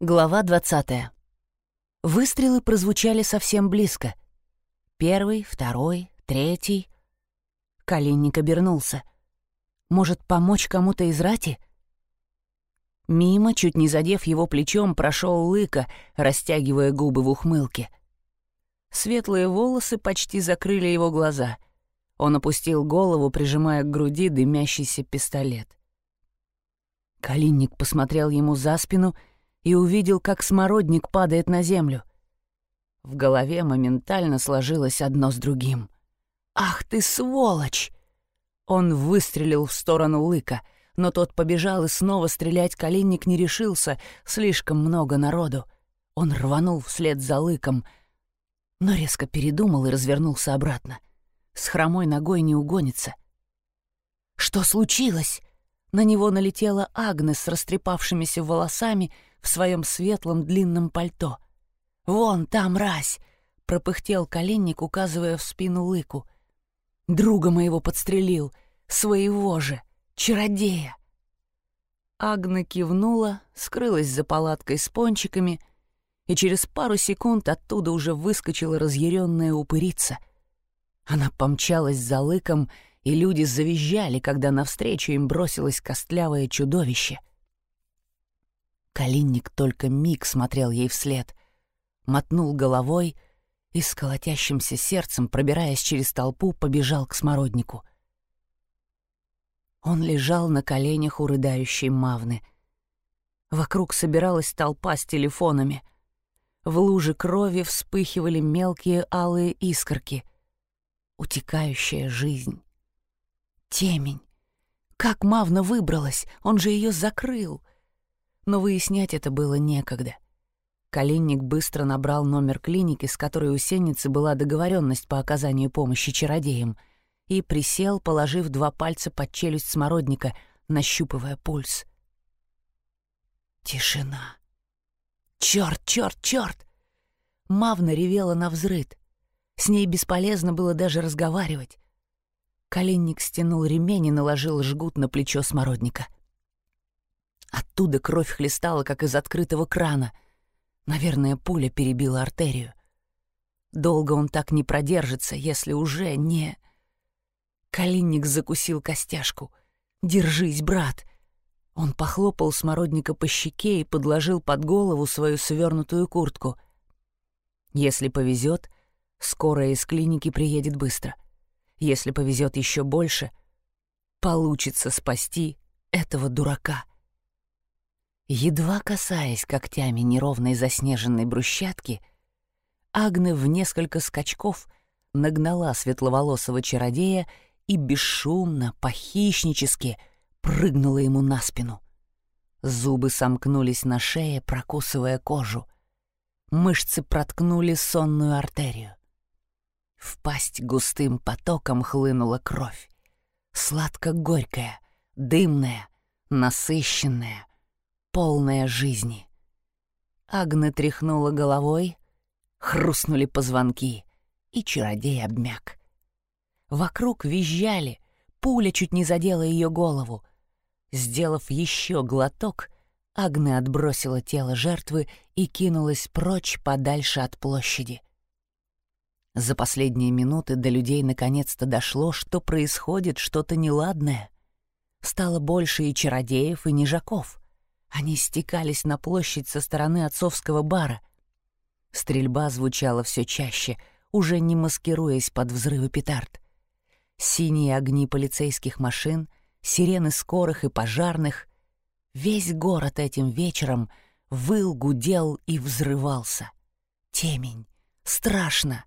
Глава 20. Выстрелы прозвучали совсем близко. Первый, второй, третий. Калинник обернулся. Может, помочь кому-то из рати? Мимо, чуть не задев его плечом, прошел Лыка, растягивая губы в ухмылке. Светлые волосы почти закрыли его глаза. Он опустил голову, прижимая к груди дымящийся пистолет. Калинник посмотрел ему за спину — и увидел, как смородник падает на землю. В голове моментально сложилось одно с другим. «Ах ты, сволочь!» Он выстрелил в сторону Лыка, но тот побежал и снова стрелять Калинник не решился, слишком много народу. Он рванул вслед за Лыком, но резко передумал и развернулся обратно. С хромой ногой не угонится. «Что случилось?» На него налетела Агнес с растрепавшимися волосами в своем светлом длинном пальто. «Вон там мразь!» — пропыхтел коленник, указывая в спину лыку. «Друга моего подстрелил, своего же, чародея!» Агна кивнула, скрылась за палаткой с пончиками, и через пару секунд оттуда уже выскочила разъяренная упырица. Она помчалась за лыком, и люди завизжали, когда навстречу им бросилось костлявое чудовище. Калинник только миг смотрел ей вслед, мотнул головой и с колотящимся сердцем, пробираясь через толпу, побежал к смороднику. Он лежал на коленях у рыдающей Мавны. Вокруг собиралась толпа с телефонами. В луже крови вспыхивали мелкие алые искорки. Утекающая жизнь. Темень. Как Мавна выбралась? Он же ее закрыл но выяснять это было некогда. Калинник быстро набрал номер клиники, с которой у Сенницы была договоренность по оказанию помощи чародеям, и присел, положив два пальца под челюсть смородника, нащупывая пульс. Тишина. Черт, черт, черт! Мавна ревела на взрыд. С ней бесполезно было даже разговаривать. Коленник стянул ремень и наложил жгут на плечо смородника — Оттуда кровь хлестала, как из открытого крана. Наверное, пуля перебила артерию. Долго он так не продержится, если уже не... Калинник закусил костяшку. «Держись, брат!» Он похлопал смородника по щеке и подложил под голову свою свернутую куртку. Если повезет, скорая из клиники приедет быстро. Если повезет еще больше, получится спасти этого дурака. Едва касаясь когтями неровной заснеженной брусчатки, Агне в несколько скачков нагнала светловолосого чародея и бесшумно, похищнически прыгнула ему на спину. Зубы сомкнулись на шее, прокусывая кожу. Мышцы проткнули сонную артерию. В пасть густым потоком хлынула кровь. Сладко-горькая, дымная, насыщенная, полная жизни. Агна тряхнула головой, хрустнули позвонки, и чародей обмяк. Вокруг визжали, пуля чуть не задела ее голову. Сделав еще глоток, Агна отбросила тело жертвы и кинулась прочь подальше от площади. За последние минуты до людей наконец-то дошло, что происходит что-то неладное. Стало больше и чародеев, и нежаков. Они стекались на площадь со стороны отцовского бара. Стрельба звучала все чаще, уже не маскируясь под взрывы петард. Синие огни полицейских машин, сирены скорых и пожарных. Весь город этим вечером выл, гудел и взрывался. Темень. Страшно.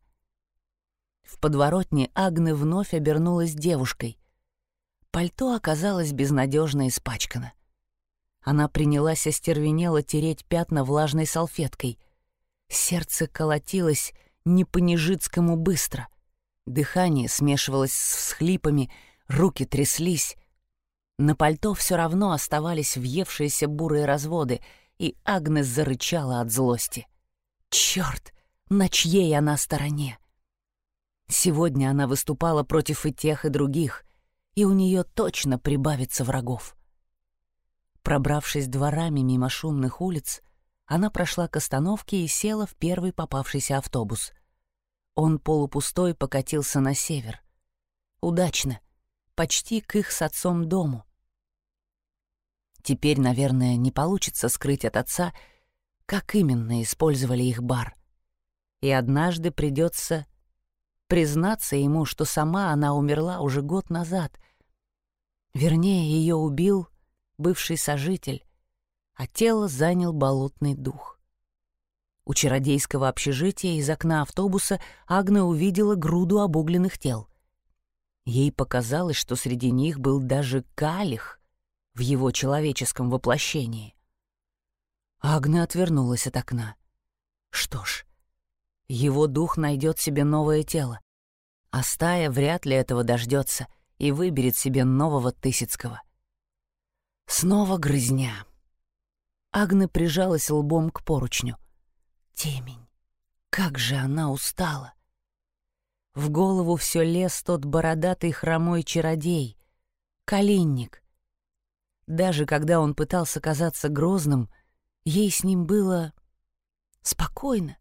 В подворотне Агны вновь обернулась девушкой. Пальто оказалось безнадежно испачкано. Она принялась остервенело тереть пятна влажной салфеткой. Сердце колотилось не по-нежитскому быстро. Дыхание смешивалось с всхлипами, руки тряслись. На пальто все равно оставались въевшиеся бурые разводы, и Агнес зарычала от злости. Черт, на чьей она стороне? Сегодня она выступала против и тех, и других, и у нее точно прибавится врагов. Пробравшись дворами мимо шумных улиц, она прошла к остановке и села в первый попавшийся автобус. Он полупустой покатился на север. Удачно, почти к их с отцом дому. Теперь, наверное, не получится скрыть от отца, как именно использовали их бар. И однажды придется признаться ему, что сама она умерла уже год назад. Вернее, ее убил бывший сожитель, а тело занял болотный дух. У чародейского общежития из окна автобуса Агна увидела груду обугленных тел. Ей показалось, что среди них был даже калих в его человеческом воплощении. Агна отвернулась от окна. Что ж, его дух найдет себе новое тело, а стая вряд ли этого дождется и выберет себе нового Тысяцкого. Снова грызня. Агна прижалась лбом к поручню. Темень. Как же она устала. В голову все лез тот бородатый хромой чародей, Калинник. Даже когда он пытался казаться грозным, ей с ним было спокойно.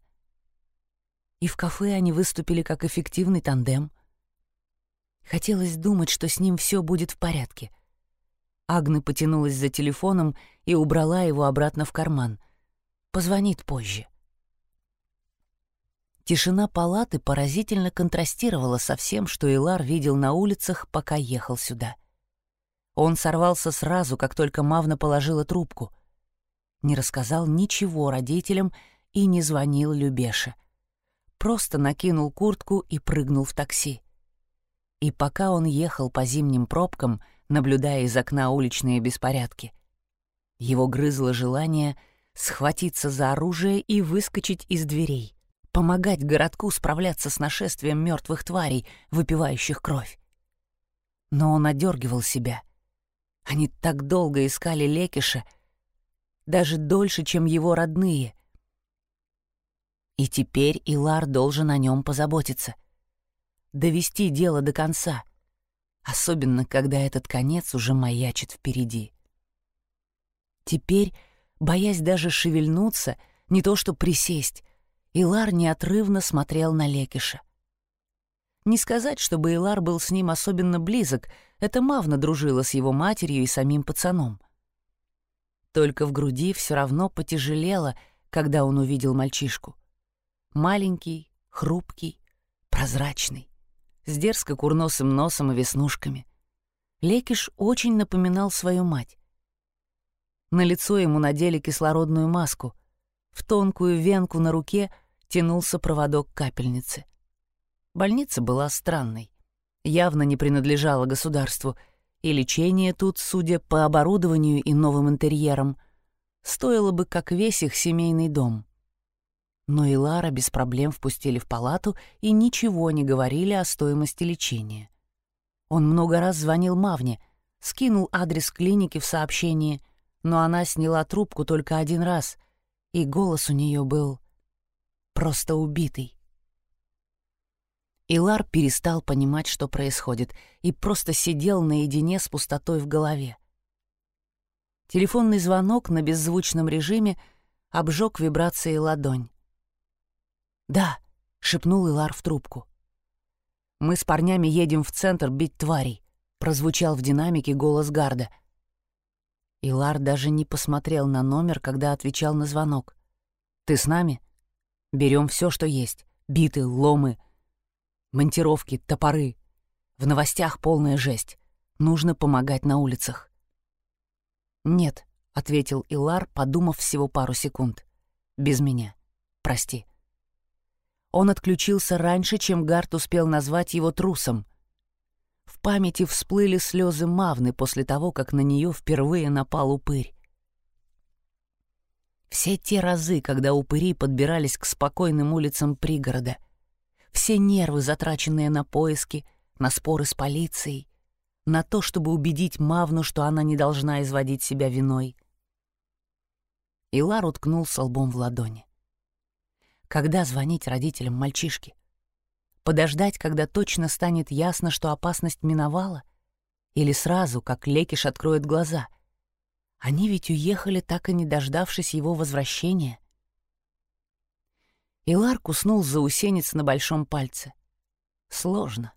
И в кафе они выступили как эффективный тандем. Хотелось думать, что с ним все будет в порядке. Агна потянулась за телефоном и убрала его обратно в карман. Позвонит позже. Тишина палаты поразительно контрастировала со всем, что Илар видел на улицах, пока ехал сюда. Он сорвался сразу, как только Мавна положила трубку. Не рассказал ничего родителям и не звонил Любеше. Просто накинул куртку и прыгнул в такси. И пока он ехал по зимним пробкам, наблюдая из окна уличные беспорядки, его грызло желание схватиться за оружие и выскочить из дверей — помогать городку справляться с нашествием мертвых тварей, выпивающих кровь. Но он одергивал себя. Они так долго искали Лекиша, даже дольше, чем его родные. И теперь Илар должен о нем позаботиться. Довести дело до конца, особенно когда этот конец уже маячит впереди. Теперь, боясь даже шевельнуться, не то что присесть, Илар неотрывно смотрел на Лекиша. Не сказать, чтобы Илар был с ним особенно близок, это Мавна дружила с его матерью и самим пацаном. Только в груди все равно потяжелело, когда он увидел мальчишку. Маленький, хрупкий, прозрачный, с дерзко курносым носом и веснушками. Лекиш очень напоминал свою мать. На лицо ему надели кислородную маску. В тонкую венку на руке тянулся проводок капельницы. Больница была странной, явно не принадлежала государству, и лечение тут, судя по оборудованию и новым интерьерам, стоило бы как весь их семейный дом. Но и Лара без проблем впустили в палату и ничего не говорили о стоимости лечения. Он много раз звонил Мавне, скинул адрес клиники в сообщении, но она сняла трубку только один раз, и голос у нее был просто убитый. Илар перестал понимать, что происходит, и просто сидел наедине с пустотой в голове. Телефонный звонок на беззвучном режиме обжег вибрацией ладонь. «Да», — шепнул Илар в трубку. «Мы с парнями едем в центр бить тварей», — прозвучал в динамике голос Гарда. Илар даже не посмотрел на номер, когда отвечал на звонок. «Ты с нами?» Берем все, что есть. Биты, ломы, монтировки, топоры. В новостях полная жесть. Нужно помогать на улицах. «Нет», — ответил Илар, подумав всего пару секунд. «Без меня. Прости». Он отключился раньше, чем Гарт успел назвать его трусом. В памяти всплыли слезы Мавны после того, как на нее впервые напал упырь. Все те разы, когда упыри подбирались к спокойным улицам пригорода. Все нервы, затраченные на поиски, на споры с полицией, на то, чтобы убедить Мавну, что она не должна изводить себя виной. Илар уткнулся лбом в ладони. Когда звонить родителям мальчишки? Подождать, когда точно станет ясно, что опасность миновала? Или сразу, как Лекиш откроет глаза — Они ведь уехали, так и не дождавшись его возвращения. Илар куснул заусенец на большом пальце. Сложно.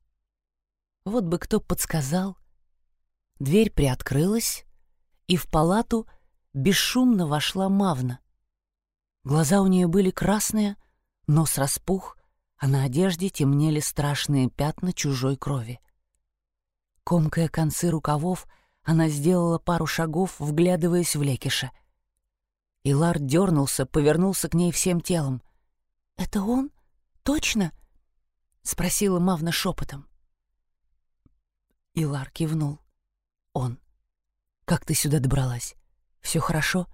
Вот бы кто подсказал. Дверь приоткрылась, и в палату бесшумно вошла Мавна. Глаза у нее были красные, нос распух, а на одежде темнели страшные пятна чужой крови. Комкая концы рукавов, она сделала пару шагов, вглядываясь в Лекиша. Илар дернулся, повернулся к ней всем телом. «Это он? Точно?» — спросила Мавна шепотом. Илар кивнул. «Он. Как ты сюда добралась? Все хорошо?»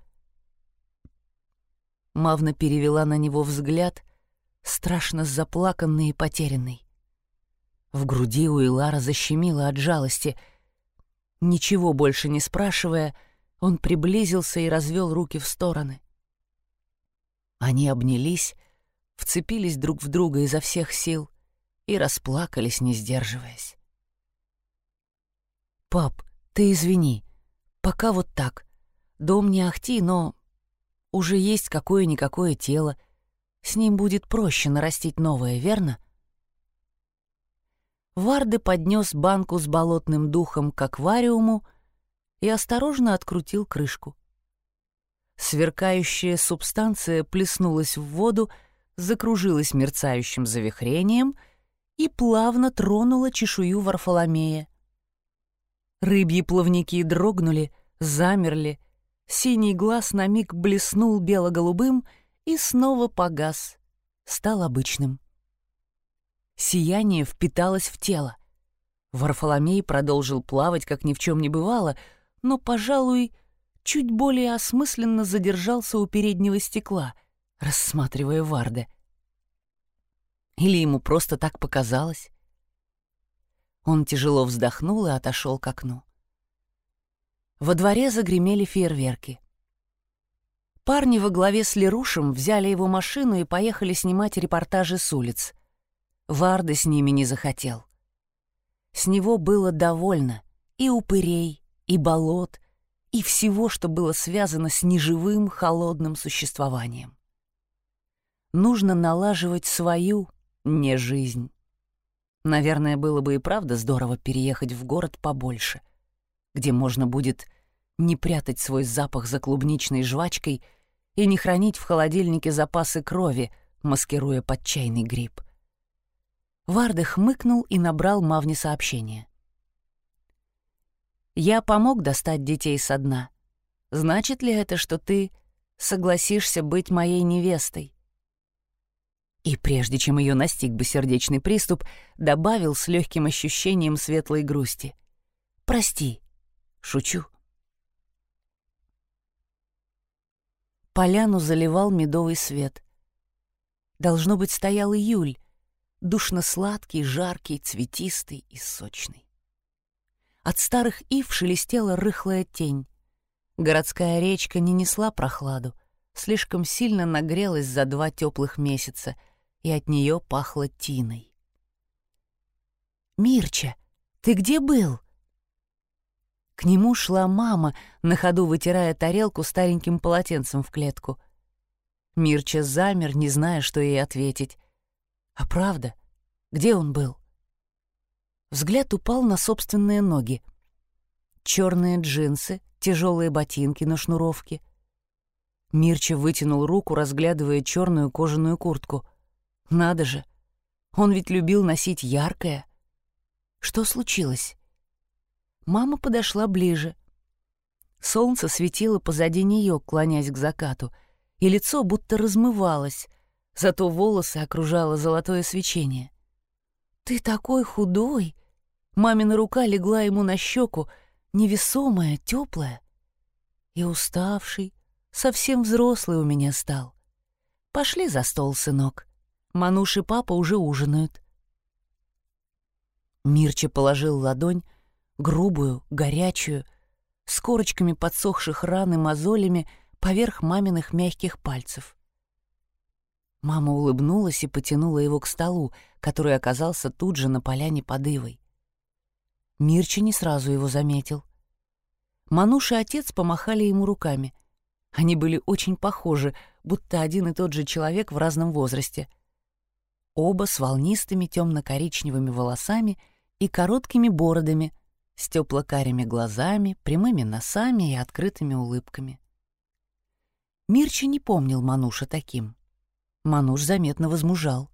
Мавна перевела на него взгляд, страшно заплаканный и потерянный. В груди у Илара защемило от жалости. Ничего больше не спрашивая, он приблизился и развел руки в стороны. Они обнялись, вцепились друг в друга изо всех сил и расплакались, не сдерживаясь. «Пап, ты извини, пока вот так. Дом не ахти, но уже есть какое-никакое тело. С ним будет проще нарастить новое, верно?» Варды поднес банку с болотным духом к аквариуму и осторожно открутил крышку. Сверкающая субстанция плеснулась в воду, закружилась мерцающим завихрением и плавно тронула чешую Варфоломея. Рыбьи плавники дрогнули, замерли, синий глаз на миг блеснул бело-голубым и снова погас, стал обычным. Сияние впиталось в тело. Варфоломей продолжил плавать, как ни в чем не бывало, но, пожалуй, чуть более осмысленно задержался у переднего стекла, рассматривая Варде. Или ему просто так показалось? Он тяжело вздохнул и отошел к окну. Во дворе загремели фейерверки. Парни во главе с Лерушем взяли его машину и поехали снимать репортажи с улиц. Варда с ними не захотел. С него было довольно и упырей, и болот, и всего, что было связано с неживым холодным существованием. Нужно налаживать свою не жизнь. Наверное, было бы и правда здорово переехать в город побольше, где можно будет не прятать свой запах за клубничной жвачкой и не хранить в холодильнике запасы крови, маскируя под чайный гриб. Варда хмыкнул и набрал Мавне сообщение. «Я помог достать детей со дна. Значит ли это, что ты согласишься быть моей невестой?» И прежде чем ее настиг бы сердечный приступ, добавил с легким ощущением светлой грусти. «Прости, шучу». Поляну заливал медовый свет. Должно быть, стоял июль, душно-сладкий, жаркий, цветистый и сочный. От старых ив шелестела рыхлая тень. Городская речка не несла прохладу, слишком сильно нагрелась за два теплых месяца, и от нее пахло тиной. «Мирча, ты где был?» К нему шла мама, на ходу вытирая тарелку стареньким полотенцем в клетку. Мирча замер, не зная, что ей ответить. А правда, где он был? Взгляд упал на собственные ноги. Черные джинсы, тяжелые ботинки на шнуровке. Мирча вытянул руку, разглядывая черную кожаную куртку. Надо же, он ведь любил носить яркое. Что случилось? Мама подошла ближе. Солнце светило позади нее, клонясь к закату, и лицо будто размывалось, зато волосы окружало золотое свечение. «Ты такой худой!» Мамина рука легла ему на щеку, невесомая, теплая. И уставший, совсем взрослый у меня стал. Пошли за стол, сынок. Мануш и папа уже ужинают. Мирча положил ладонь, грубую, горячую, с корочками подсохших ран и мозолями поверх маминых мягких пальцев. Мама улыбнулась и потянула его к столу, который оказался тут же на поляне под Ивой. Мирча не сразу его заметил. Мануш и отец помахали ему руками. Они были очень похожи, будто один и тот же человек в разном возрасте. Оба с волнистыми темно-коричневыми волосами и короткими бородами, с тепло-карими глазами, прямыми носами и открытыми улыбками. Мирча не помнил Мануша таким. Мануш заметно возмужал.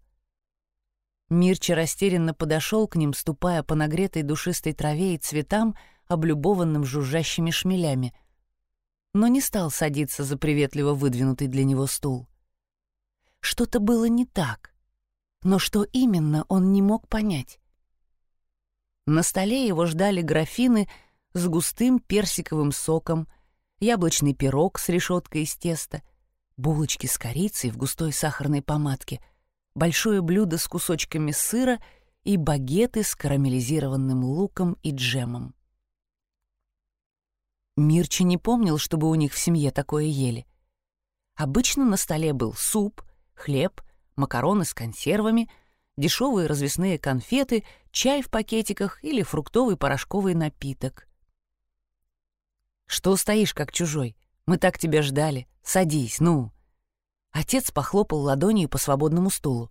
Мирча растерянно подошел к ним, ступая по нагретой душистой траве и цветам, облюбованным жужжащими шмелями, но не стал садиться за приветливо выдвинутый для него стул. Что-то было не так, но что именно, он не мог понять. На столе его ждали графины с густым персиковым соком, яблочный пирог с решеткой из теста, булочки с корицей в густой сахарной помадке — большое блюдо с кусочками сыра и багеты с карамелизированным луком и джемом. Мирчи не помнил, чтобы у них в семье такое ели. Обычно на столе был суп, хлеб, макароны с консервами, дешевые развесные конфеты, чай в пакетиках или фруктовый порошковый напиток. «Что стоишь, как чужой? Мы так тебя ждали. Садись, ну!» Отец похлопал ладонью по свободному стулу.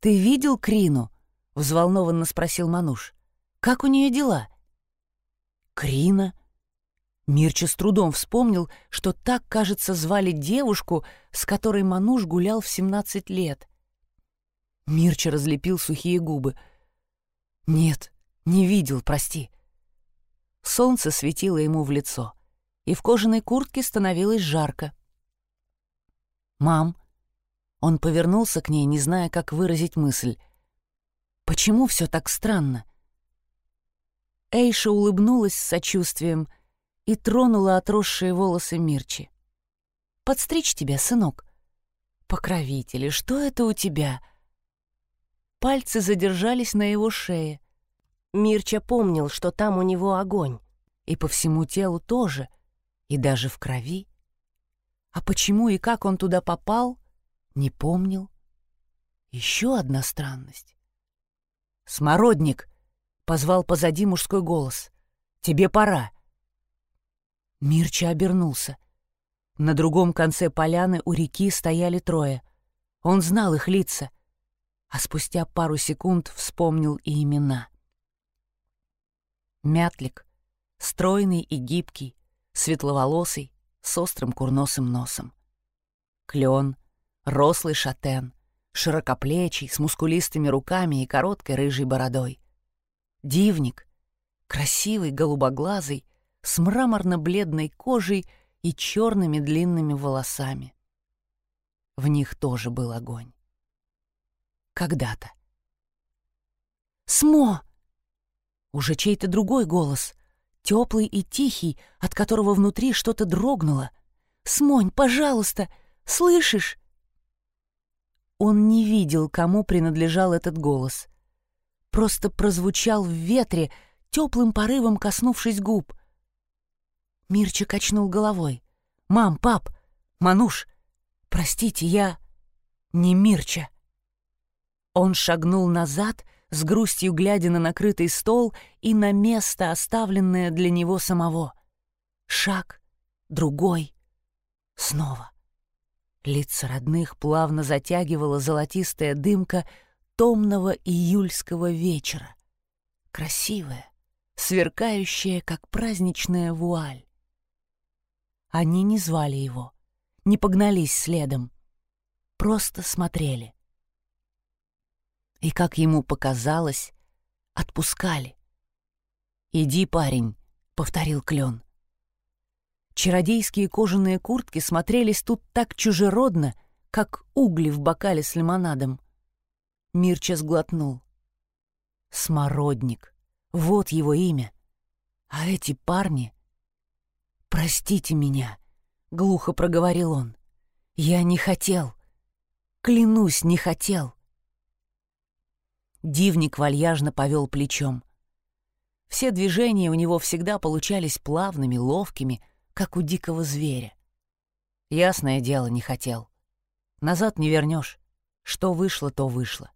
«Ты видел Крину?» — взволнованно спросил Мануш. «Как у нее дела?» «Крина?» Мирча с трудом вспомнил, что так, кажется, звали девушку, с которой Мануш гулял в 17 лет. Мирча разлепил сухие губы. «Нет, не видел, прости». Солнце светило ему в лицо, и в кожаной куртке становилось жарко. «Мам!» Он повернулся к ней, не зная, как выразить мысль. «Почему все так странно?» Эйша улыбнулась с сочувствием и тронула отросшие волосы Мирчи. «Подстричь тебя, сынок». «Покровители, что это у тебя?» Пальцы задержались на его шее. Мирча помнил, что там у него огонь. И по всему телу тоже, и даже в крови. А почему и как он туда попал, не помнил. Еще одна странность. «Смородник!» — позвал позади мужской голос. «Тебе пора!» Мирча обернулся. На другом конце поляны у реки стояли трое. Он знал их лица, а спустя пару секунд вспомнил и имена. Мятлик, стройный и гибкий, светловолосый, с острым курносым носом. Клен, рослый шатен, широкоплечий, с мускулистыми руками и короткой рыжей бородой. Дивник, красивый, голубоглазый, с мраморно-бледной кожей и черными длинными волосами. В них тоже был огонь. Когда-то. «Смо!» Уже чей-то другой голос, теплый и тихий, от которого внутри что-то дрогнуло. «Смонь, пожалуйста! Слышишь?» Он не видел, кому принадлежал этот голос. Просто прозвучал в ветре, теплым порывом коснувшись губ. Мирчик качнул головой. «Мам, пап, Мануш, простите, я не Мирча». Он шагнул назад, с грустью глядя на накрытый стол и на место, оставленное для него самого. Шаг, другой, снова. Лица родных плавно затягивала золотистая дымка томного июльского вечера. Красивая, сверкающая, как праздничная вуаль. Они не звали его, не погнались следом, просто смотрели и, как ему показалось, отпускали. «Иди, парень», — повторил Клен. Чародейские кожаные куртки смотрелись тут так чужеродно, как угли в бокале с лимонадом. Мирча сглотнул. Смородник. Вот его имя. А эти парни... «Простите меня», — глухо проговорил он. «Я не хотел. Клянусь, не хотел. Дивник вальяжно повел плечом. Все движения у него всегда получались плавными, ловкими, как у дикого зверя. Ясное дело, не хотел. Назад не вернешь. Что вышло, то вышло.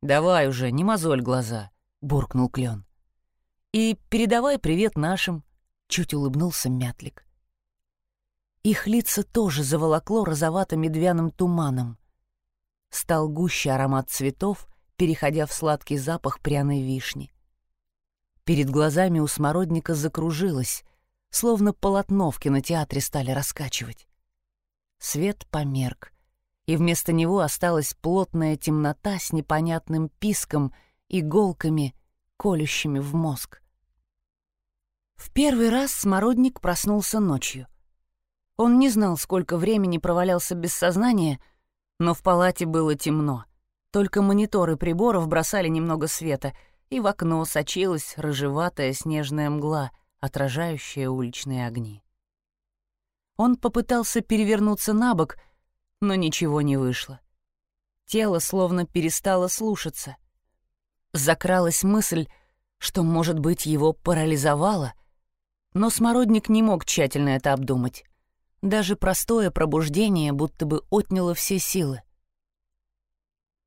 «Давай уже, не мозоль глаза», — буркнул Клен. И передавай привет нашим», — чуть улыбнулся Мятлик. Их лица тоже заволокло розовато-медвяным туманом. Стал гуще аромат цветов, переходя в сладкий запах пряной вишни. Перед глазами у смородника закружилось, словно полотно в кинотеатре стали раскачивать. Свет померк, и вместо него осталась плотная темнота с непонятным писком, иголками, колющими в мозг. В первый раз смородник проснулся ночью. Он не знал, сколько времени провалялся без сознания, но в палате было темно. Только мониторы приборов бросали немного света, и в окно сочилась рыжеватая снежная мгла, отражающая уличные огни. Он попытался перевернуться на бок, но ничего не вышло. Тело словно перестало слушаться. Закралась мысль, что, может быть, его парализовало, но Смородник не мог тщательно это обдумать. Даже простое пробуждение будто бы отняло все силы.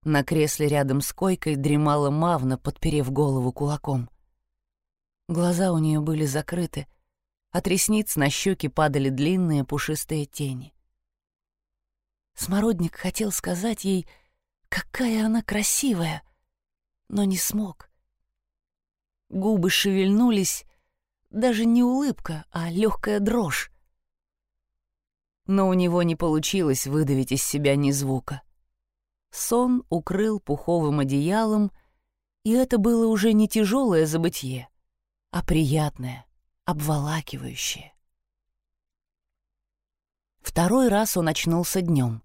На кресле рядом с койкой дремала Мавна, подперев голову кулаком. Глаза у нее были закрыты, от ресниц на щеки падали длинные пушистые тени. Смородник хотел сказать ей, какая она красивая, но не смог. Губы шевельнулись, даже не улыбка, а легкая дрожь. Но у него не получилось выдавить из себя ни звука. Сон укрыл пуховым одеялом, и это было уже не тяжелое забытье, а приятное, обволакивающее. Второй раз он очнулся днем.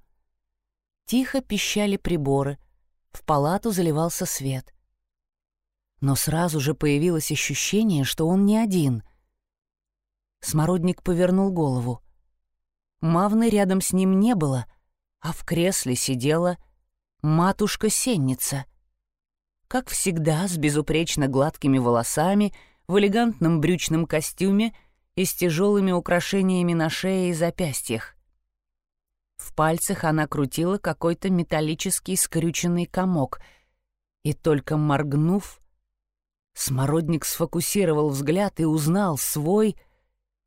Тихо пищали приборы, в палату заливался свет. Но сразу же появилось ощущение, что он не один. Смородник повернул голову. Мавны рядом с ним не было, а в кресле сидела матушка-сенница. Как всегда, с безупречно гладкими волосами, в элегантном брючном костюме и с тяжелыми украшениями на шее и запястьях. В пальцах она крутила какой-то металлический скрюченный комок, и только моргнув, Смородник сфокусировал взгляд и узнал свой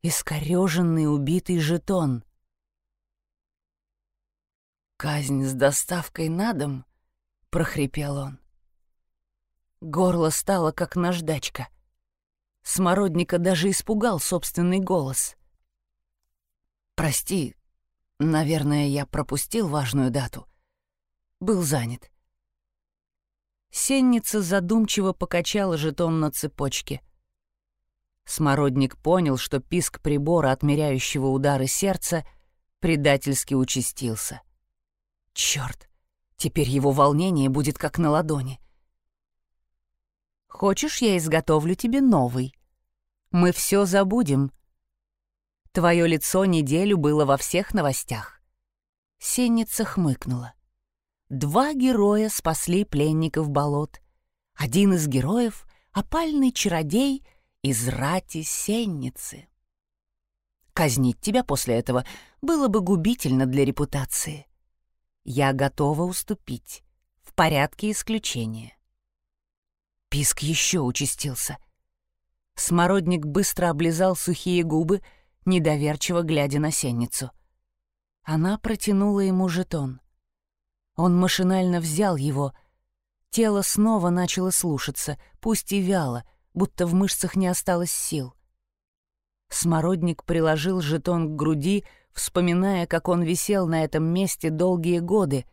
искореженный убитый жетон. «Казнь с доставкой на дом?» — прохрипел он. Горло стало как наждачка. Смородника даже испугал собственный голос. «Прости, Наверное, я пропустил важную дату. Был занят. Сенница задумчиво покачала жетон на цепочке. Смородник понял, что писк прибора, отмеряющего удары сердца, предательски участился. Черт, теперь его волнение будет как на ладони. «Хочешь, я изготовлю тебе новый? Мы все забудем», Твое лицо неделю было во всех новостях». Сенница хмыкнула. Два героя спасли пленников болот. Один из героев — опальный чародей из рати Сенницы. Казнить тебя после этого было бы губительно для репутации. Я готова уступить. В порядке исключения. Писк еще участился. Смородник быстро облизал сухие губы, недоверчиво глядя на сенницу. Она протянула ему жетон. Он машинально взял его. Тело снова начало слушаться, пусть и вяло, будто в мышцах не осталось сил. Смородник приложил жетон к груди, вспоминая, как он висел на этом месте долгие годы,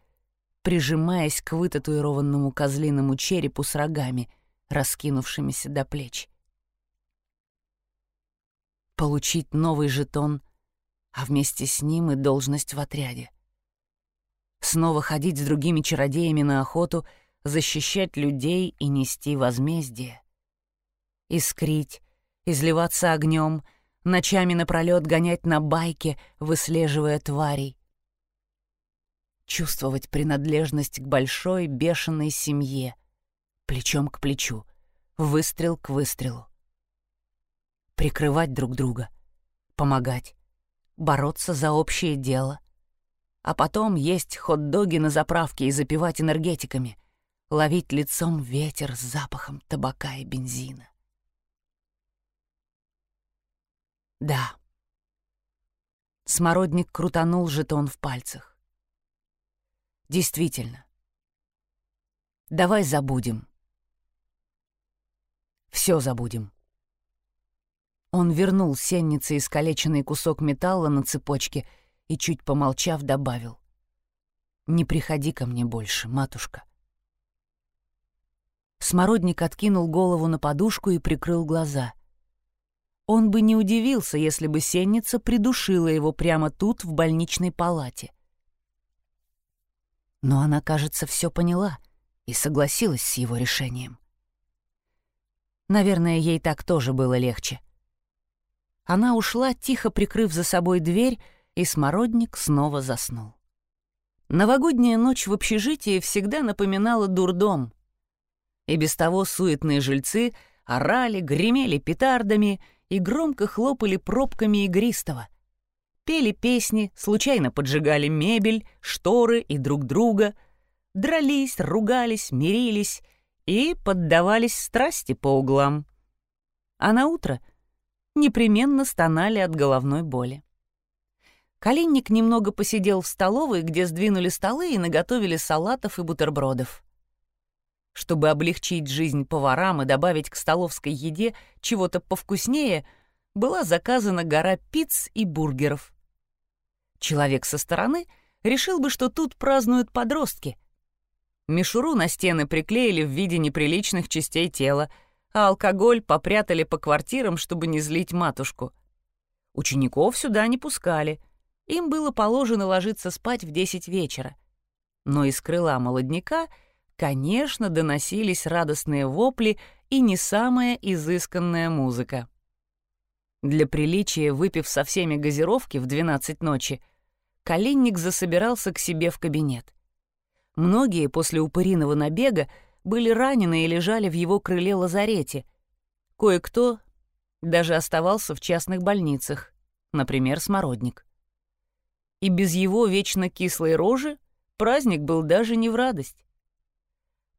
прижимаясь к вытатуированному козлиному черепу с рогами, раскинувшимися до плеч получить новый жетон, а вместе с ним и должность в отряде. Снова ходить с другими чародеями на охоту, защищать людей и нести возмездие. Искрить, изливаться огнем, ночами напролет гонять на байке, выслеживая тварей. Чувствовать принадлежность к большой бешеной семье, плечом к плечу, выстрел к выстрелу прикрывать друг друга, помогать, бороться за общее дело. А потом есть хот-доги на заправке и запивать энергетиками, ловить лицом ветер с запахом табака и бензина. Да. Смородник крутанул жетон в пальцах. Действительно. Давай забудем. Все забудем. Он вернул сеннице искалеченный кусок металла на цепочке и, чуть помолчав, добавил. «Не приходи ко мне больше, матушка». Смородник откинул голову на подушку и прикрыл глаза. Он бы не удивился, если бы сенница придушила его прямо тут, в больничной палате. Но она, кажется, все поняла и согласилась с его решением. Наверное, ей так тоже было легче. Она ушла, тихо прикрыв за собой дверь, и смородник снова заснул. Новогодняя ночь в общежитии всегда напоминала дурдом. И без того суетные жильцы орали, гремели петардами и громко хлопали пробками игристого. Пели песни, случайно поджигали мебель, шторы и друг друга, дрались, ругались, мирились и поддавались страсти по углам. А на утро — непременно стонали от головной боли. Калинник немного посидел в столовой, где сдвинули столы и наготовили салатов и бутербродов. Чтобы облегчить жизнь поварам и добавить к столовской еде чего-то повкуснее, была заказана гора пиц и бургеров. Человек со стороны решил бы, что тут празднуют подростки. Мишуру на стены приклеили в виде неприличных частей тела — а алкоголь попрятали по квартирам, чтобы не злить матушку. Учеников сюда не пускали. Им было положено ложиться спать в десять вечера. Но из крыла молодняка, конечно, доносились радостные вопли и не самая изысканная музыка. Для приличия, выпив со всеми газировки в двенадцать ночи, Калинник засобирался к себе в кабинет. Многие после упыриного набега были ранены и лежали в его крыле лазарете. Кое-кто даже оставался в частных больницах, например, Смородник. И без его вечно кислой рожи праздник был даже не в радость.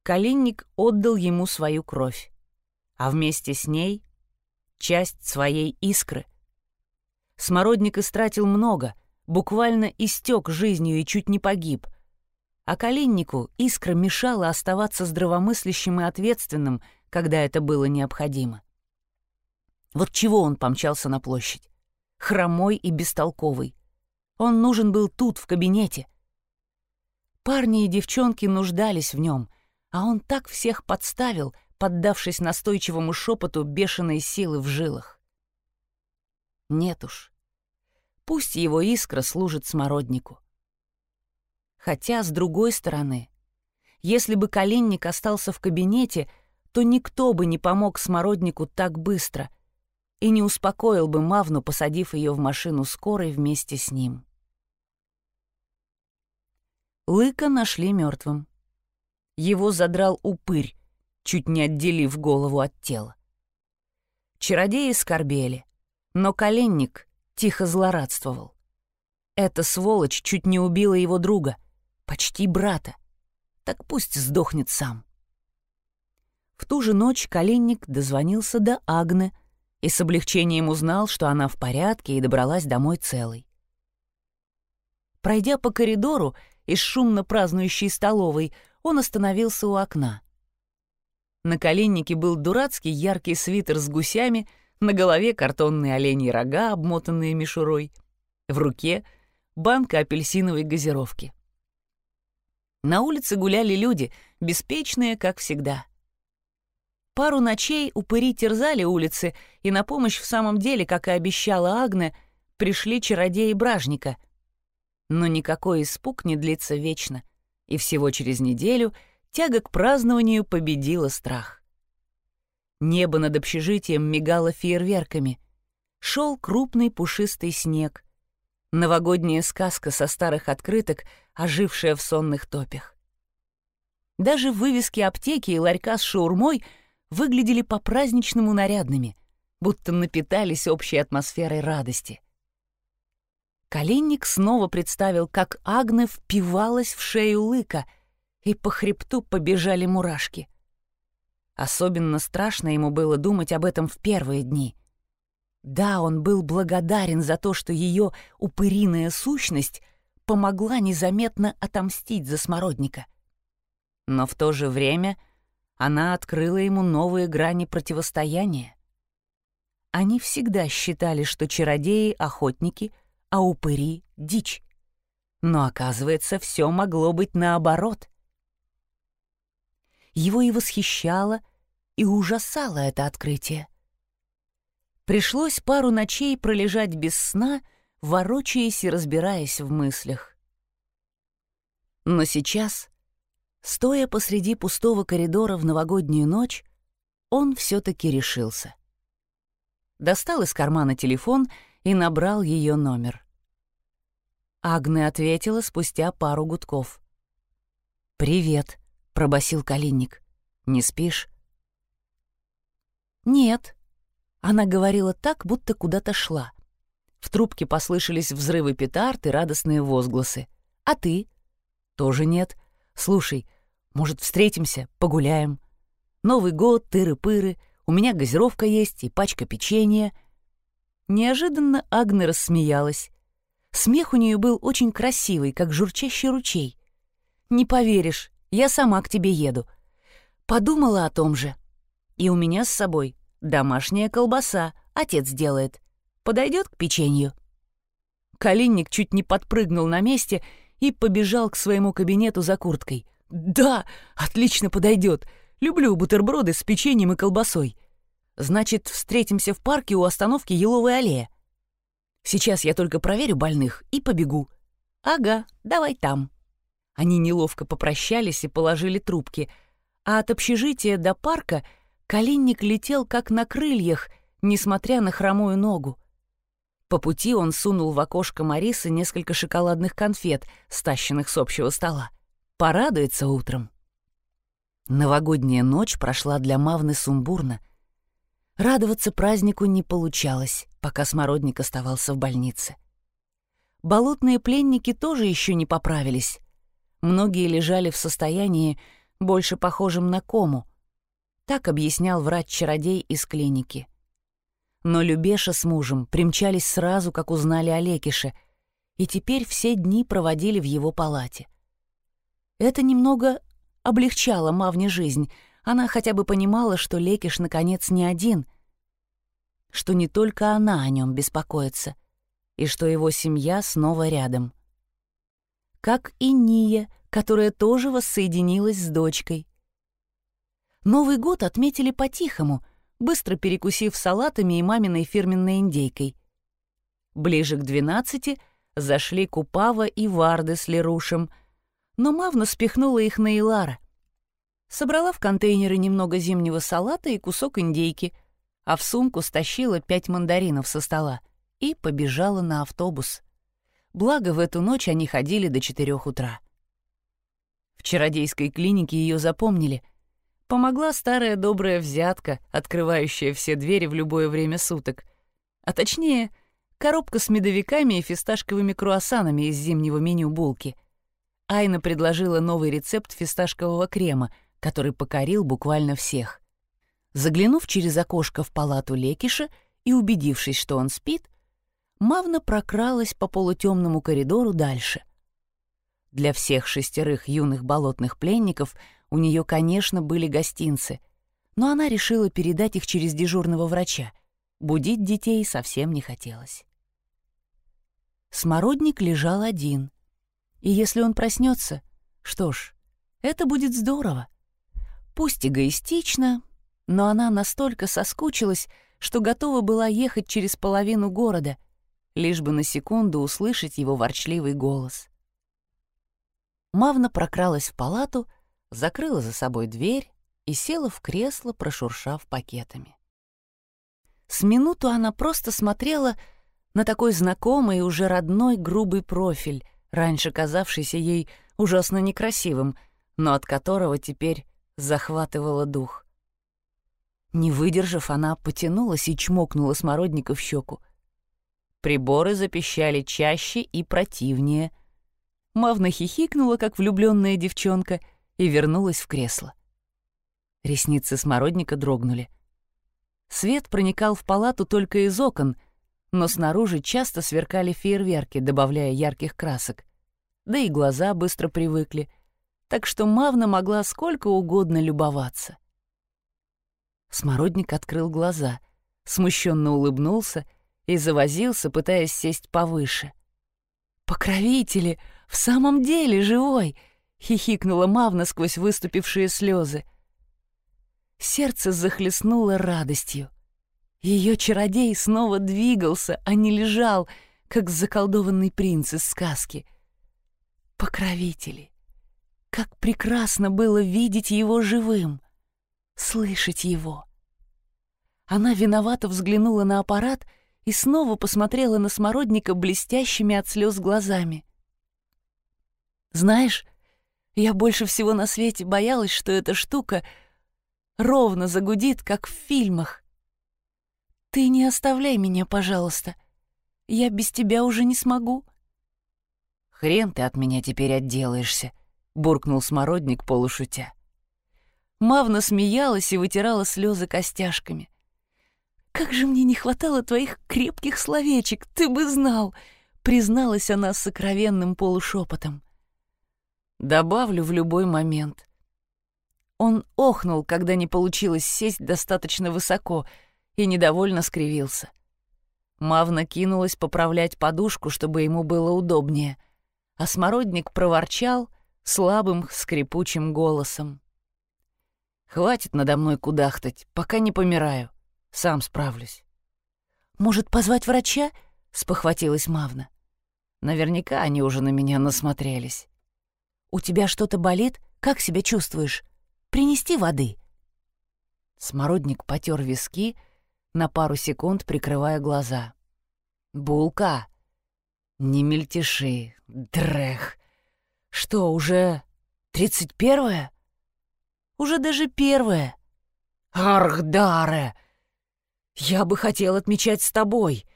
Калинник отдал ему свою кровь, а вместе с ней — часть своей искры. Смородник истратил много, буквально истек жизнью и чуть не погиб, а Калиннику искра мешала оставаться здравомыслящим и ответственным, когда это было необходимо. Вот чего он помчался на площадь? Хромой и бестолковый. Он нужен был тут, в кабинете. Парни и девчонки нуждались в нем, а он так всех подставил, поддавшись настойчивому шепоту бешеной силы в жилах. Нет уж. Пусть его искра служит смороднику. Хотя, с другой стороны, если бы коленник остался в кабинете, то никто бы не помог смороднику так быстро и не успокоил бы Мавну, посадив ее в машину скорой вместе с ним. Лыка нашли мертвым. Его задрал упырь, чуть не отделив голову от тела. Чародеи скорбели, но коленник тихо злорадствовал. Эта сволочь чуть не убила его друга, почти брата. Так пусть сдохнет сам. В ту же ночь Калинник дозвонился до Агны и с облегчением узнал, что она в порядке и добралась домой целой. Пройдя по коридору из шумно празднующей столовой, он остановился у окна. На коленнике был дурацкий яркий свитер с гусями, на голове картонные оленьи рога, обмотанные мишурой, в руке — банка апельсиновой газировки. На улице гуляли люди, беспечные, как всегда. Пару ночей упыри терзали улицы, и на помощь в самом деле, как и обещала Агне, пришли чародеи Бражника. Но никакой испуг не длится вечно, и всего через неделю тяга к празднованию победила страх. Небо над общежитием мигало фейерверками. Шел крупный пушистый снег. Новогодняя сказка со старых открыток, ожившая в сонных топях. Даже вывески аптеки и ларька с шаурмой выглядели по-праздничному нарядными, будто напитались общей атмосферой радости. Калинник снова представил, как Агне впивалась в шею лыка, и по хребту побежали мурашки. Особенно страшно ему было думать об этом в первые дни. Да, он был благодарен за то, что ее упыриная сущность помогла незаметно отомстить за смородника. Но в то же время она открыла ему новые грани противостояния. Они всегда считали, что чародеи — охотники, а упыри — дичь. Но, оказывается, все могло быть наоборот. Его и восхищало, и ужасало это открытие. Пришлось пару ночей пролежать без сна, ворочаясь и разбираясь в мыслях. Но сейчас, стоя посреди пустого коридора в новогоднюю ночь, он все-таки решился. Достал из кармана телефон и набрал ее номер. Агне ответила спустя пару гудков. «Привет», — пробасил Калинник. «Не спишь?» «Нет», она говорила так, будто куда-то шла. В трубке послышались взрывы петард и радостные возгласы. «А ты?» «Тоже нет. Слушай, может, встретимся, погуляем? Новый год, тыры-пыры, у меня газировка есть и пачка печенья». Неожиданно Агна рассмеялась. Смех у нее был очень красивый, как журчащий ручей. «Не поверишь, я сама к тебе еду. Подумала о том же. И у меня с собой Домашняя колбаса. Отец делает. Подойдет к печенью?» Калинник чуть не подпрыгнул на месте и побежал к своему кабинету за курткой. «Да, отлично подойдет. Люблю бутерброды с печеньем и колбасой. Значит, встретимся в парке у остановки Еловой аллея. Сейчас я только проверю больных и побегу. Ага, давай там». Они неловко попрощались и положили трубки, а от общежития до парка — Калинник летел как на крыльях, несмотря на хромую ногу. По пути он сунул в окошко Марисы несколько шоколадных конфет, стащенных с общего стола. Порадуется утром. Новогодняя ночь прошла для Мавны сумбурно. Радоваться празднику не получалось, пока Смородник оставался в больнице. Болотные пленники тоже еще не поправились. Многие лежали в состоянии, больше похожем на кому — так объяснял врач-чародей из клиники. Но Любеша с мужем примчались сразу, как узнали о Лекише, и теперь все дни проводили в его палате. Это немного облегчало Мавне жизнь. Она хотя бы понимала, что Лекиш наконец не один, что не только она о нем беспокоится, и что его семья снова рядом. Как и Ния, которая тоже воссоединилась с дочкой — Новый год отметили по-тихому, быстро перекусив салатами и маминой фирменной индейкой. Ближе к двенадцати зашли Купава и Варды с Лерушем, но Мавна спихнула их на Илара. Собрала в контейнеры немного зимнего салата и кусок индейки, а в сумку стащила пять мандаринов со стола и побежала на автобус. Благо, в эту ночь они ходили до четырех утра. В чародейской клинике ее запомнили — помогла старая добрая взятка, открывающая все двери в любое время суток. А точнее, коробка с медовиками и фисташковыми круассанами из зимнего меню булки. Айна предложила новый рецепт фисташкового крема, который покорил буквально всех. Заглянув через окошко в палату Лекиша и убедившись, что он спит, Мавна прокралась по полутемному коридору дальше. Для всех шестерых юных болотных пленников — у нее, конечно, были гостинцы, но она решила передать их через дежурного врача. Будить детей совсем не хотелось. Смородник лежал один. И если он проснется, что ж, это будет здорово. Пусть эгоистично, но она настолько соскучилась, что готова была ехать через половину города, лишь бы на секунду услышать его ворчливый голос. Мавна прокралась в палату, закрыла за собой дверь и села в кресло, прошуршав пакетами. С минуту она просто смотрела на такой знакомый и уже родной грубый профиль, раньше казавшийся ей ужасно некрасивым, но от которого теперь захватывала дух. Не выдержав, она потянулась и чмокнула смородника в щеку. Приборы запищали чаще и противнее. Мавна хихикнула, как влюбленная девчонка — и вернулась в кресло. Ресницы смородника дрогнули. Свет проникал в палату только из окон, но снаружи часто сверкали фейерверки, добавляя ярких красок. Да и глаза быстро привыкли, так что Мавна могла сколько угодно любоваться. Смородник открыл глаза, смущенно улыбнулся и завозился, пытаясь сесть повыше. «Покровители! В самом деле живой!» — хихикнула Мавна сквозь выступившие слезы. Сердце захлестнуло радостью. Ее чародей снова двигался, а не лежал, как заколдованный принц из сказки. Покровители! Как прекрасно было видеть его живым, слышать его. Она виновато взглянула на аппарат и снова посмотрела на смородника блестящими от слез глазами. «Знаешь, я больше всего на свете боялась, что эта штука ровно загудит, как в фильмах. Ты не оставляй меня, пожалуйста. Я без тебя уже не смогу». «Хрен ты от меня теперь отделаешься», — буркнул смородник полушутя. Мавна смеялась и вытирала слезы костяшками. «Как же мне не хватало твоих крепких словечек, ты бы знал!» — призналась она сокровенным полушепотом. «Добавлю в любой момент». Он охнул, когда не получилось сесть достаточно высоко, и недовольно скривился. Мавна кинулась поправлять подушку, чтобы ему было удобнее, а смородник проворчал слабым скрипучим голосом. «Хватит надо мной кудахтать, пока не помираю. Сам справлюсь. «Может, позвать врача?» — спохватилась Мавна. Наверняка они уже на меня насмотрелись. «У тебя что-то болит? Как себя чувствуешь? Принести воды?» Смородник потер виски, на пару секунд прикрывая глаза. «Булка! Не мельтеши, дрех! Что, уже тридцать первое? Уже даже первое! Архдаре! Я бы хотел отмечать с тобой.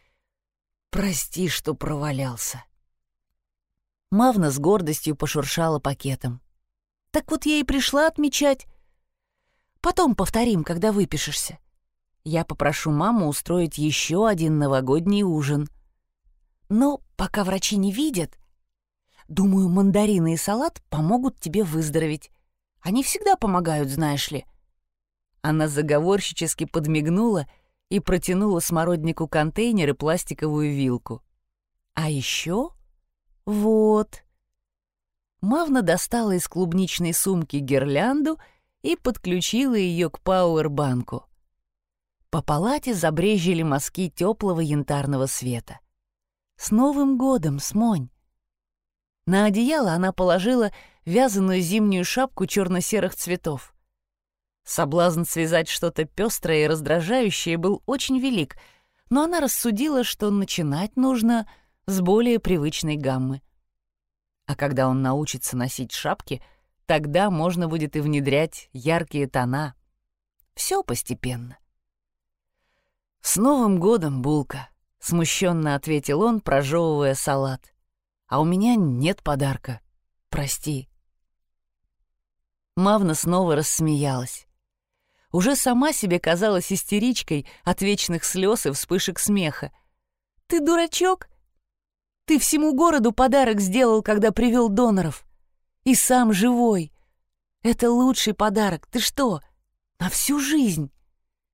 Прости, что провалялся. Мавна с гордостью пошуршала пакетом. Так вот я и пришла отмечать. Потом повторим, когда выпишешься. Я попрошу маму устроить еще один новогодний ужин. Но пока врачи не видят, думаю, мандарины и салат помогут тебе выздороветь. Они всегда помогают, знаешь ли. Она заговорщически подмигнула и протянула смороднику контейнер и пластиковую вилку. А еще вот. Мавна достала из клубничной сумки гирлянду и подключила ее к пауэрбанку. По палате забрежили мазки теплого янтарного света. «С Новым годом, Смонь!» На одеяло она положила вязаную зимнюю шапку черно-серых цветов. Соблазн связать что-то пестрое и раздражающее был очень велик, но она рассудила, что начинать нужно с более привычной гаммы. А когда он научится носить шапки, тогда можно будет и внедрять яркие тона. Все постепенно. «С Новым годом, Булка!» — смущенно ответил он, прожевывая салат. «А у меня нет подарка. Прости». Мавна снова рассмеялась уже сама себе казалась истеричкой от вечных слез и вспышек смеха. «Ты дурачок? Ты всему городу подарок сделал, когда привел доноров. И сам живой. Это лучший подарок. Ты что, на всю жизнь?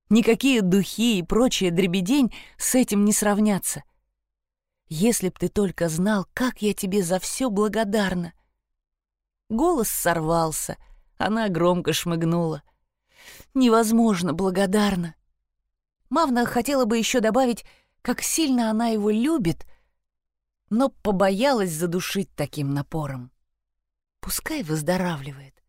Никакие духи и прочая дребедень с этим не сравнятся. Если б ты только знал, как я тебе за все благодарна». Голос сорвался, она громко шмыгнула — невозможно благодарна. Мавна хотела бы еще добавить, как сильно она его любит, но побоялась задушить таким напором. Пускай выздоравливает.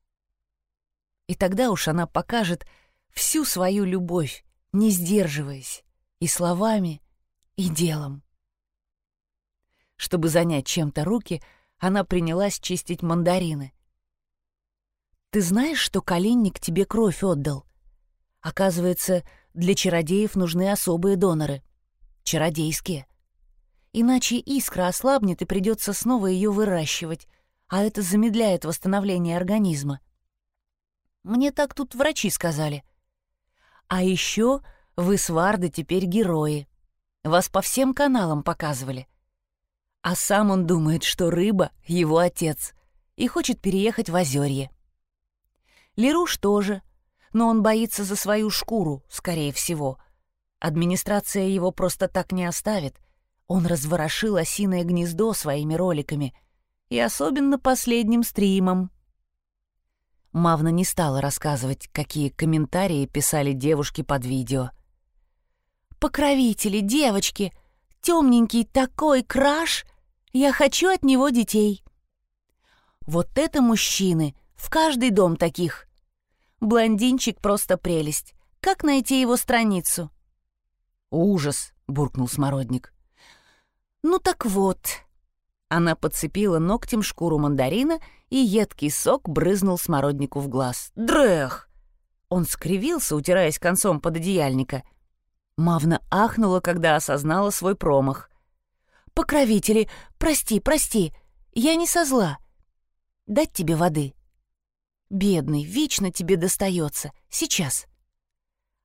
И тогда уж она покажет всю свою любовь, не сдерживаясь, и словами, и делом. Чтобы занять чем-то руки, она принялась чистить мандарины. «Ты знаешь, что Калинник тебе кровь отдал?» Оказывается, для чародеев нужны особые доноры. Чародейские. Иначе искра ослабнет и придется снова ее выращивать, а это замедляет восстановление организма. Мне так тут врачи сказали. А еще Вы с Варды теперь герои. Вас по всем каналам показывали. А сам он думает, что рыба — его отец, и хочет переехать в Озерье. Леруш тоже, но он боится за свою шкуру, скорее всего. Администрация его просто так не оставит. Он разворошил осиное гнездо своими роликами, и особенно последним стримом. Мавна не стала рассказывать, какие комментарии писали девушки под видео. «Покровители, девочки! Темненький такой краш! Я хочу от него детей!» «Вот это мужчины! В каждый дом таких!» «Блондинчик просто прелесть! Как найти его страницу?» «Ужас!» — буркнул Смородник. «Ну так вот...» Она подцепила ногтем шкуру мандарина, и едкий сок брызнул смороднику в глаз. «Дрэх!» Он скривился, утираясь концом пододеяльника. Мавна ахнула, когда осознала свой промах. «Покровители, прости, прости, я не со зла. Дать тебе воды?» «Бедный, вечно тебе достается. Сейчас».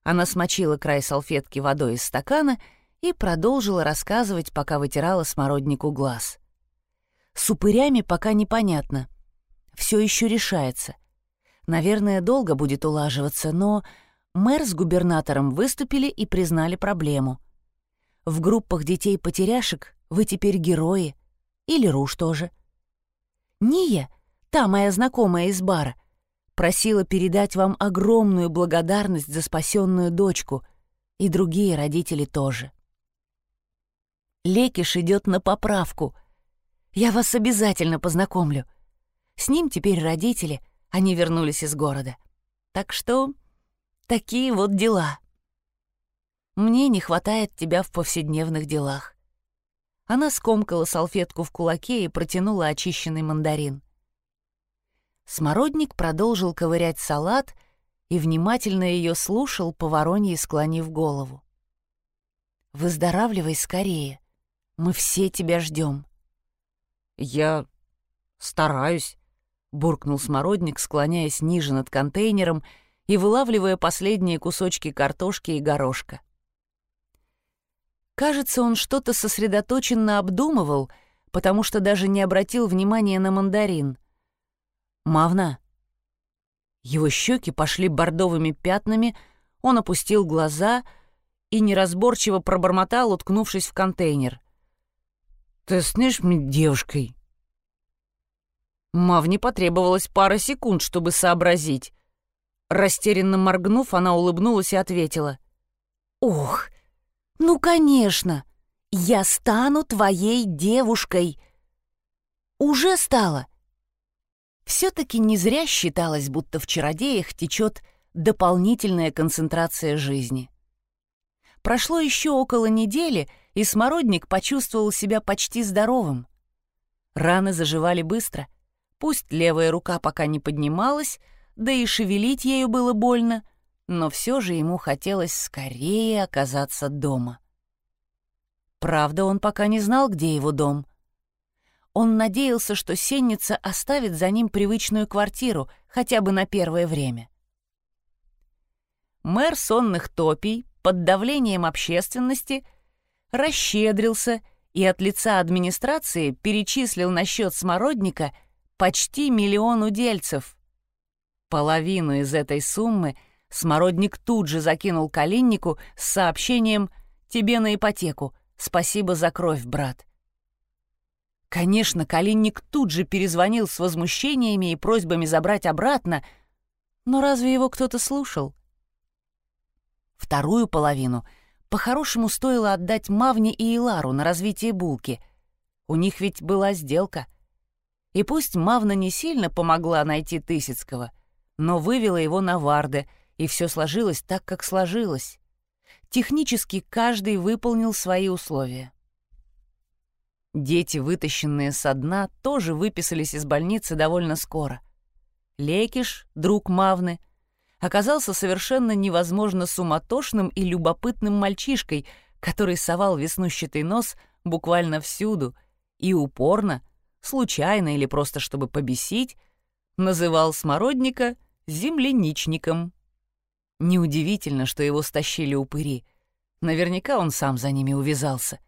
Она смочила край салфетки водой из стакана и продолжила рассказывать, пока вытирала смороднику глаз. С упырями пока непонятно. Все еще решается. Наверное, долго будет улаживаться, но мэр с губернатором выступили и признали проблему. В группах детей-потеряшек вы теперь герои. Или Руш тоже. Ния, та моя знакомая из бара, просила передать вам огромную благодарность за спасенную дочку, и другие родители тоже. Лекиш идет на поправку. Я вас обязательно познакомлю. С ним теперь родители, они вернулись из города. Так что такие вот дела. Мне не хватает тебя в повседневных делах. Она скомкала салфетку в кулаке и протянула очищенный мандарин. Смородник продолжил ковырять салат и внимательно ее слушал, по воронье склонив голову. «Выздоравливай скорее. Мы все тебя ждем. «Я стараюсь», — буркнул Смородник, склоняясь ниже над контейнером и вылавливая последние кусочки картошки и горошка. Кажется, он что-то сосредоточенно обдумывал, потому что даже не обратил внимания на мандарин. «Мавна!» Его щеки пошли бордовыми пятнами, он опустил глаза и неразборчиво пробормотал, уткнувшись в контейнер. «Ты снишь мне девушкой?» Мавне потребовалось пара секунд, чтобы сообразить. Растерянно моргнув, она улыбнулась и ответила. «Ох, ну, конечно, я стану твоей девушкой!» «Уже стала!» Все-таки не зря считалось, будто в чародеях течет дополнительная концентрация жизни. Прошло еще около недели, и Смородник почувствовал себя почти здоровым. Раны заживали быстро. Пусть левая рука пока не поднималась, да и шевелить ею было больно, но все же ему хотелось скорее оказаться дома. Правда, он пока не знал, где его дом. Он надеялся, что Сенница оставит за ним привычную квартиру, хотя бы на первое время. Мэр сонных топий под давлением общественности расщедрился и от лица администрации перечислил на счет Смородника почти миллион удельцев. Половину из этой суммы Смородник тут же закинул Калиннику с сообщением «Тебе на ипотеку. Спасибо за кровь, брат». Конечно, Калинник тут же перезвонил с возмущениями и просьбами забрать обратно, но разве его кто-то слушал? Вторую половину по-хорошему стоило отдать Мавне и Илару на развитие булки. У них ведь была сделка. И пусть Мавна не сильно помогла найти Тысяцкого, но вывела его на Варде, и все сложилось так, как сложилось. Технически каждый выполнил свои условия. Дети, вытащенные со дна, тоже выписались из больницы довольно скоро. Лекиш, друг Мавны, — оказался совершенно невозможно суматошным и любопытным мальчишкой, который совал веснущатый нос буквально всюду и упорно, случайно или просто чтобы побесить, называл смородника земляничником. Неудивительно, что его стащили упыри. Наверняка он сам за ними увязался.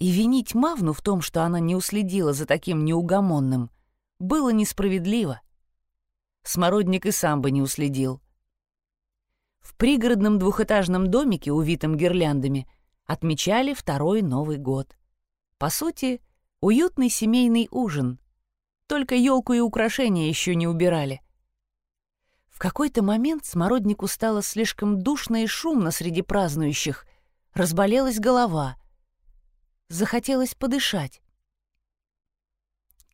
И винить Мавну в том, что она не уследила за таким неугомонным, было несправедливо. Смородник и сам бы не уследил. В пригородном двухэтажном домике, увитом гирляндами, отмечали второй Новый год. По сути, уютный семейный ужин. Только елку и украшения еще не убирали — какой-то момент смороднику стало слишком душно и шумно среди празднующих. Разболелась голова. Захотелось подышать.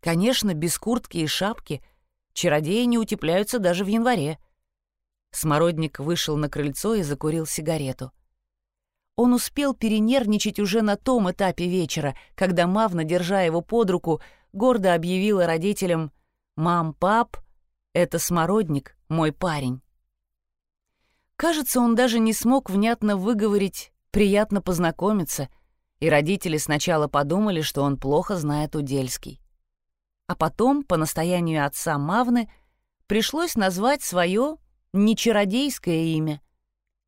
Конечно, без куртки и шапки чародеи не утепляются даже в январе. Смородник вышел на крыльцо и закурил сигарету. Он успел перенервничать уже на том этапе вечера, когда Мавна, держа его под руку, гордо объявила родителям «Мам, пап, это Смородник, мой парень. Кажется, он даже не смог внятно выговорить «приятно познакомиться», и родители сначала подумали, что он плохо знает Удельский. А потом, по настоянию отца Мавны, пришлось назвать свое нечародейское имя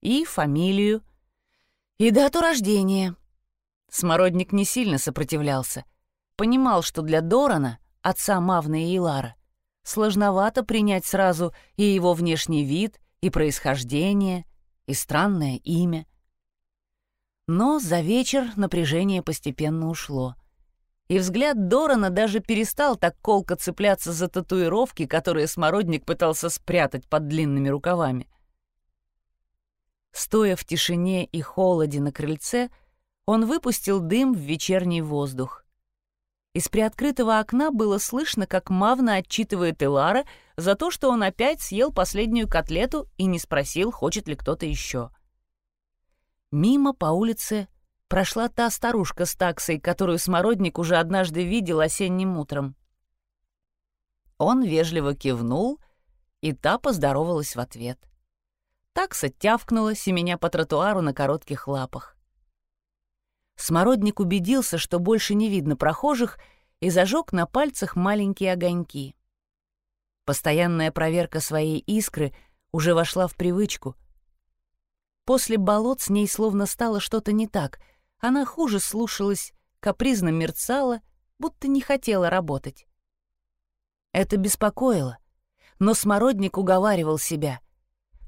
и фамилию, и дату рождения. Смородник не сильно сопротивлялся. Понимал, что для Дорана, отца Мавны и Илара, сложновато принять сразу и его внешний вид, и происхождение, и странное имя. Но за вечер напряжение постепенно ушло. И взгляд Дорана даже перестал так колко цепляться за татуировки, которые Смородник пытался спрятать под длинными рукавами. Стоя в тишине и холоде на крыльце, он выпустил дым в вечерний воздух. Из приоткрытого окна было слышно, как Мавна отчитывает Элара за то, что он опять съел последнюю котлету и не спросил, хочет ли кто-то еще. Мимо по улице прошла та старушка с таксой, которую Смородник уже однажды видел осенним утром. Он вежливо кивнул, и та поздоровалась в ответ. Такса тявкнула, семеня по тротуару на коротких лапах. Смородник убедился, что больше не видно прохожих, и зажег на пальцах маленькие огоньки. Постоянная проверка своей искры уже вошла в привычку. После болот с ней словно стало что-то не так. Она хуже слушалась, капризно мерцала, будто не хотела работать. Это беспокоило, но Смородник уговаривал себя.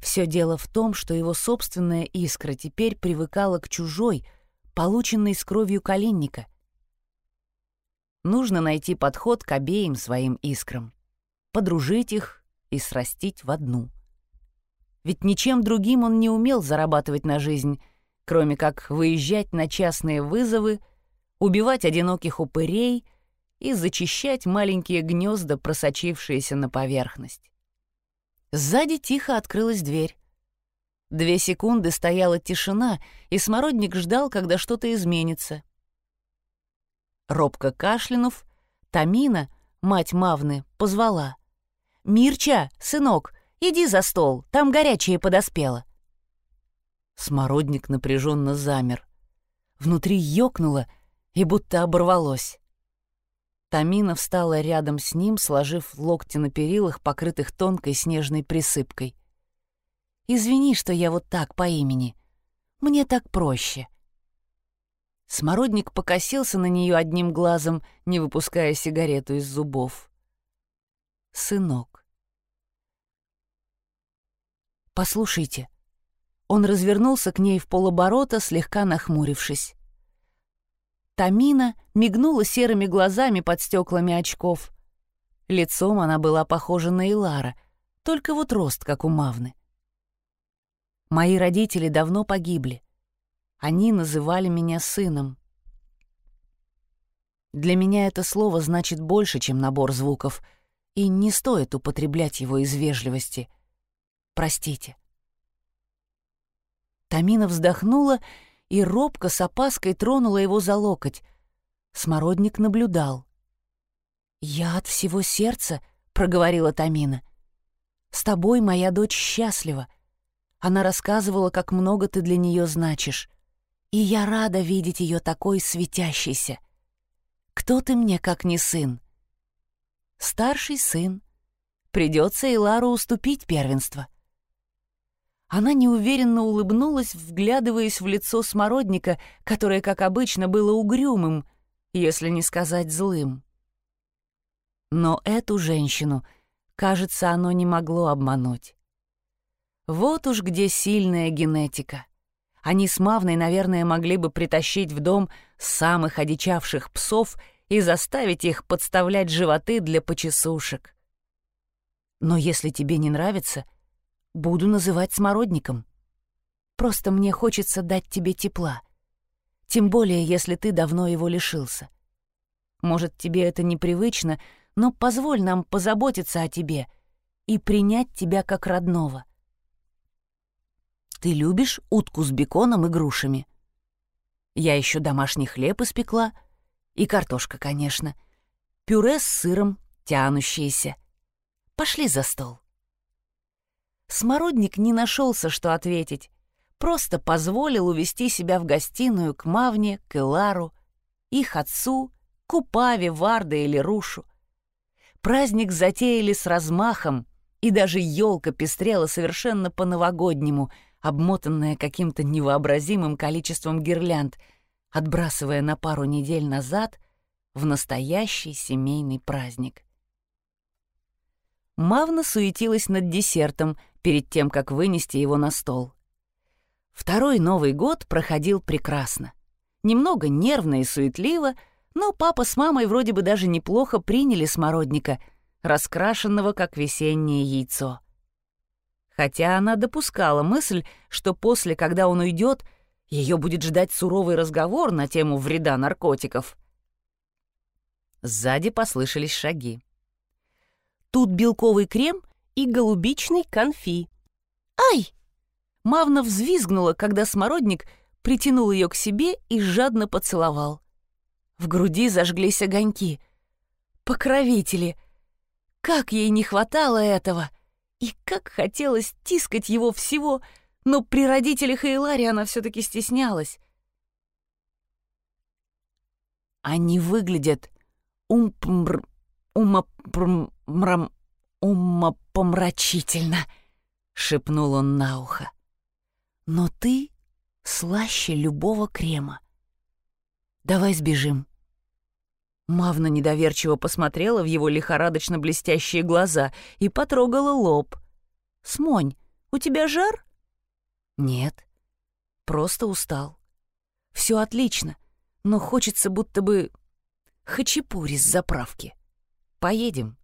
Все дело в том, что его собственная искра теперь привыкала к чужой — полученный с кровью коленника. Нужно найти подход к обеим своим искрам, подружить их и срастить в одну. Ведь ничем другим он не умел зарабатывать на жизнь, кроме как выезжать на частные вызовы, убивать одиноких упырей и зачищать маленькие гнезда, просочившиеся на поверхность. Сзади тихо открылась дверь. Две секунды стояла тишина, и Смородник ждал, когда что-то изменится. Робко кашлянув, Тамина, мать Мавны, позвала. «Мирча, сынок, иди за стол, там горячее подоспело». Смородник напряженно замер. Внутри ёкнуло и будто оборвалось. Тамина встала рядом с ним, сложив локти на перилах, покрытых тонкой снежной присыпкой. Извини, что я вот так по имени. Мне так проще». Смородник покосился на нее одним глазом, не выпуская сигарету из зубов. «Сынок». «Послушайте». Он развернулся к ней в полоборота, слегка нахмурившись. Тамина мигнула серыми глазами под стеклами очков. Лицом она была похожа на Илара, только вот рост, как у Мавны. Мои родители давно погибли. Они называли меня сыном. Для меня это слово значит больше, чем набор звуков, и не стоит употреблять его из вежливости. Простите. Тамина вздохнула и робко с опаской тронула его за локоть. Смородник наблюдал. «Я от всего сердца», — проговорила Тамина. «С тобой моя дочь счастлива. Она рассказывала, как много ты для нее значишь. И я рада видеть ее такой светящейся. Кто ты мне, как не сын? Старший сын. Придется Илару уступить первенство. Она неуверенно улыбнулась, вглядываясь в лицо смородника, которое, как обычно, было угрюмым, если не сказать злым. Но эту женщину, кажется, оно не могло обмануть. Вот уж где сильная генетика. Они с Мавной, наверное, могли бы притащить в дом самых одичавших псов и заставить их подставлять животы для почесушек. Но если тебе не нравится — Буду называть смородником. Просто мне хочется дать тебе тепла. Тем более, если ты давно его лишился. Может, тебе это непривычно, но позволь нам позаботиться о тебе и принять тебя как родного. Ты любишь утку с беконом и грушами? Я еще домашний хлеб испекла. И картошка, конечно. Пюре с сыром, тянущееся. Пошли за стол. Смородник не нашелся, что ответить. Просто позволил увести себя в гостиную к Мавне, к Элару, их отцу, к Упаве, Варде или Рушу. Праздник затеяли с размахом, и даже елка пестрела совершенно по-новогоднему, обмотанная каким-то невообразимым количеством гирлянд, отбрасывая на пару недель назад в настоящий семейный праздник. Мавна суетилась над десертом — перед тем, как вынести его на стол. Второй Новый год проходил прекрасно. Немного нервно и суетливо, но папа с мамой вроде бы даже неплохо приняли смородника, раскрашенного как весеннее яйцо. Хотя она допускала мысль, что после, когда он уйдет, ее будет ждать суровый разговор на тему вреда наркотиков. Сзади послышались шаги. Тут белковый крем и голубичный конфи. «Ай!» Мавна взвизгнула, когда смородник притянул ее к себе и жадно поцеловал. В груди зажглись огоньки. Покровители! Как ей не хватало этого! И как хотелось тискать его всего, но при родителях Эйлари она все-таки стеснялась. Они выглядят умпмр... умапрмрам умопомрачительно», — шепнул он на ухо. «Но ты слаще любого крема. Давай сбежим». Мавна недоверчиво посмотрела в его лихорадочно блестящие глаза и потрогала лоб. «Смонь, у тебя жар?» «Нет, просто устал. Все отлично, но хочется будто бы хачапури с заправки. Поедем».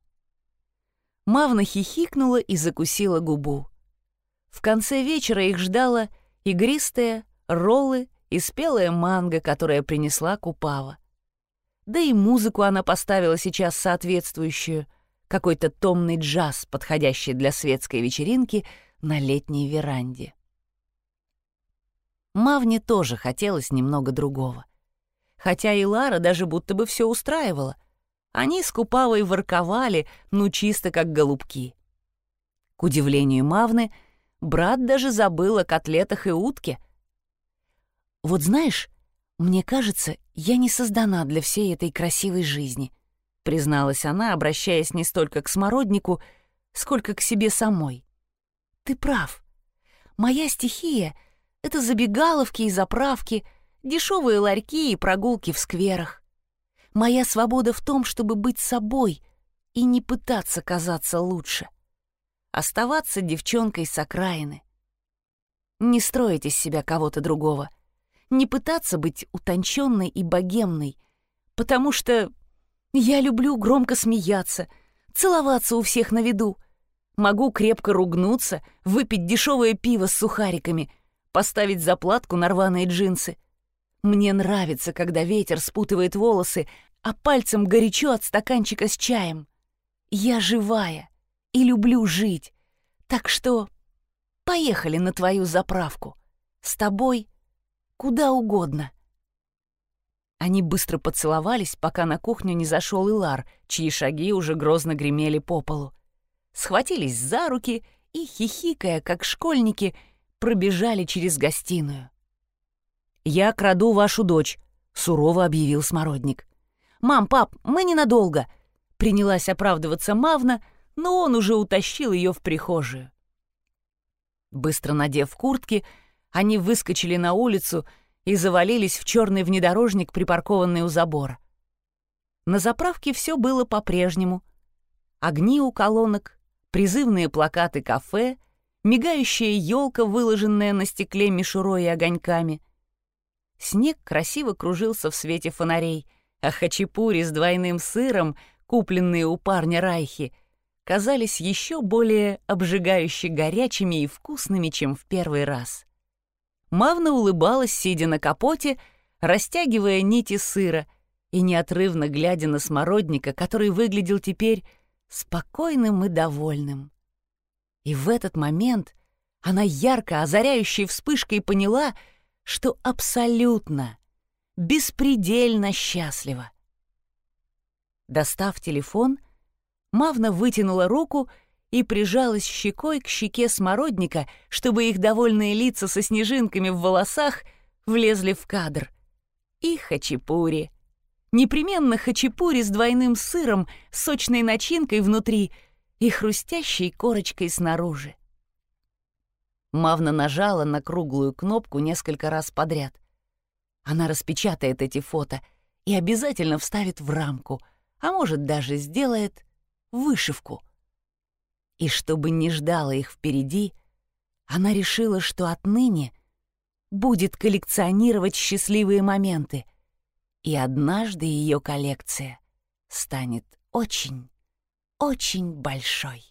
Мавна хихикнула и закусила губу. В конце вечера их ждала игристая, роллы и спелая манго, которая принесла Купава. Да и музыку она поставила сейчас соответствующую, какой-то томный джаз, подходящий для светской вечеринки на летней веранде. Мавне тоже хотелось немного другого. Хотя и Лара даже будто бы все устраивала — они с Купавой ворковали, ну чисто как голубки. К удивлению Мавны, брат даже забыл о котлетах и утке. «Вот знаешь, мне кажется, я не создана для всей этой красивой жизни», призналась она, обращаясь не столько к смороднику, сколько к себе самой. «Ты прав. Моя стихия — это забегаловки и заправки, дешевые ларьки и прогулки в скверах. Моя свобода в том, чтобы быть собой и не пытаться казаться лучше. Оставаться девчонкой с окраины. Не строить из себя кого-то другого. Не пытаться быть утонченной и богемной, потому что я люблю громко смеяться, целоваться у всех на виду. Могу крепко ругнуться, выпить дешевое пиво с сухариками, поставить заплатку на рваные джинсы. Мне нравится, когда ветер спутывает волосы, а пальцем горячо от стаканчика с чаем. Я живая и люблю жить, так что поехали на твою заправку. С тобой куда угодно. Они быстро поцеловались, пока на кухню не зашел Илар, чьи шаги уже грозно гремели по полу. Схватились за руки и, хихикая, как школьники, пробежали через гостиную. «Я краду вашу дочь», — сурово объявил Смородник. «Мам, пап, мы ненадолго!» Принялась оправдываться Мавна, но он уже утащил ее в прихожую. Быстро надев куртки, они выскочили на улицу и завалились в черный внедорожник, припаркованный у забора. На заправке все было по-прежнему. Огни у колонок, призывные плакаты кафе, мигающая елка, выложенная на стекле мишурой и огоньками. Снег красиво кружился в свете фонарей, а хачапури с двойным сыром, купленные у парня Райхи, казались еще более обжигающе горячими и вкусными, чем в первый раз. Мавна улыбалась, сидя на капоте, растягивая нити сыра и неотрывно глядя на смородника, который выглядел теперь спокойным и довольным. И в этот момент она ярко озаряющей вспышкой поняла, что абсолютно, беспредельно счастлива. Достав телефон, Мавна вытянула руку и прижалась щекой к щеке смородника, чтобы их довольные лица со снежинками в волосах влезли в кадр. И хачапури. Непременно хачапури с двойным сыром, сочной начинкой внутри и хрустящей корочкой снаружи. Мавна нажала на круглую кнопку несколько раз подряд. Она распечатает эти фото и обязательно вставит в рамку, а может даже сделает вышивку. И чтобы не ждала их впереди, она решила, что отныне будет коллекционировать счастливые моменты, и однажды ее коллекция станет очень, очень большой.